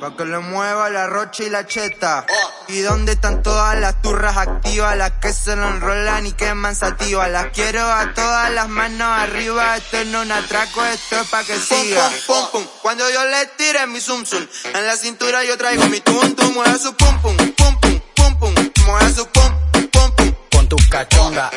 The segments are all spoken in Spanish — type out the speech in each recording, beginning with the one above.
Pa' que le mueva la rocha y la cheta. ¿Y dónde están todas las turras activas? Las que se lo enrolan y queman sativa. Las quiero a todas las manos arriba. Esto no es un atraco, esto es pa' que siga. Pum, pum, Cuando yo le tire mi zum zum. En la cintura yo traigo mi tum tum. Mueve su pum pum, pum pum, pum pum. Mueve su pum, pum pum. Con tu cachonga.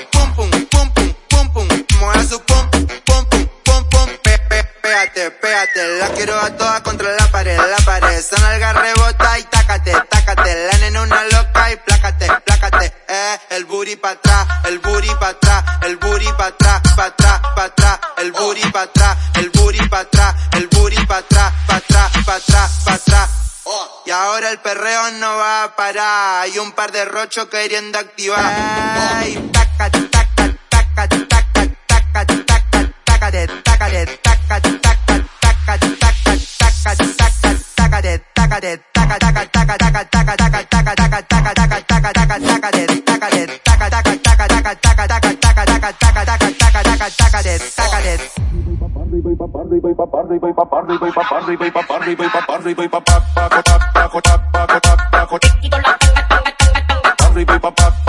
Péate. La quiero a todas contra la pared, la pared. Son alga rebota y tácate, tácate. La nena una loca y plácate, plácate. Eh, el booty pa' atrás, el booty pa' atrás, el booty pa' atrás, pa' atrás, pa' atrás. El booty pa' atrás, el booty pa' atrás, el booty pa' atrás, pa' atrás, pa' atrás, pa' atrás. Y ahora el perreo no va a parar. Hay un par de rochos queriendo activar. Y Arriba y papá.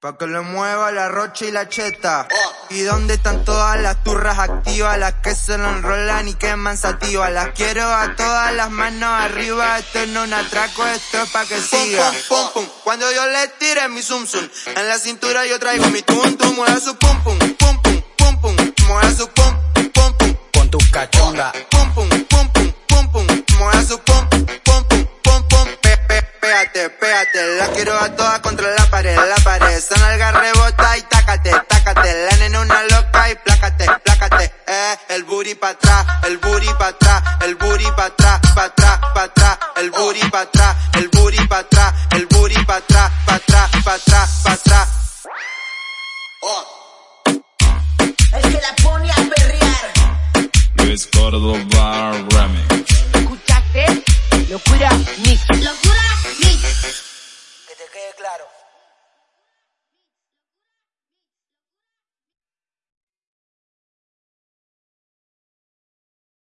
Pa' que le mueva la rocha y la cheta. ¿Y dónde están todas las turras activas? Las que se lo enrolan y queman sativa. Las quiero a todas las manos arriba. Esto no es un atraco, esto es pa' que siga. Pum, pum, pum. Cuando yo le tire mi zum zum. En la cintura yo traigo mi tum tum. Mueve su pum pum, pum pum, pum pum. Mueve su pum, pum pum. Con tu cachonga. Pum pum, pum pum, pum pum. Mueve su pum, pe, péate, péate. La quiero a todas contra la pared, la pared. Son alga rebota y tácate, tácate. La nena una loca y plácate, plácate. Eh, el booty pa' atrás, el booty pa' atrás, el booty pa' atrás, pa' atrás, pa' atrás. El booty pa' atrás, el booty pa' atrás, el booty pa' atrás, pa' atrás, pa' atrás, pa' atrás. El que la pone a perrear. Luis Córdoba Remix. ¿Escuchaste? Locura Mix. Locura Mix. Que te quede claro.